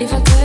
If I could.